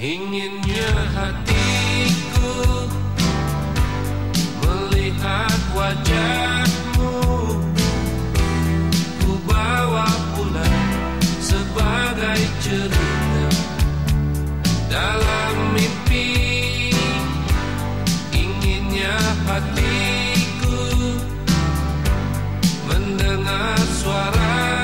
Inginnya hatiku melihat wajahmu. Ku bawa pulang sebagai cerita dalam mimpi. Inginnya hatiku mendengar suara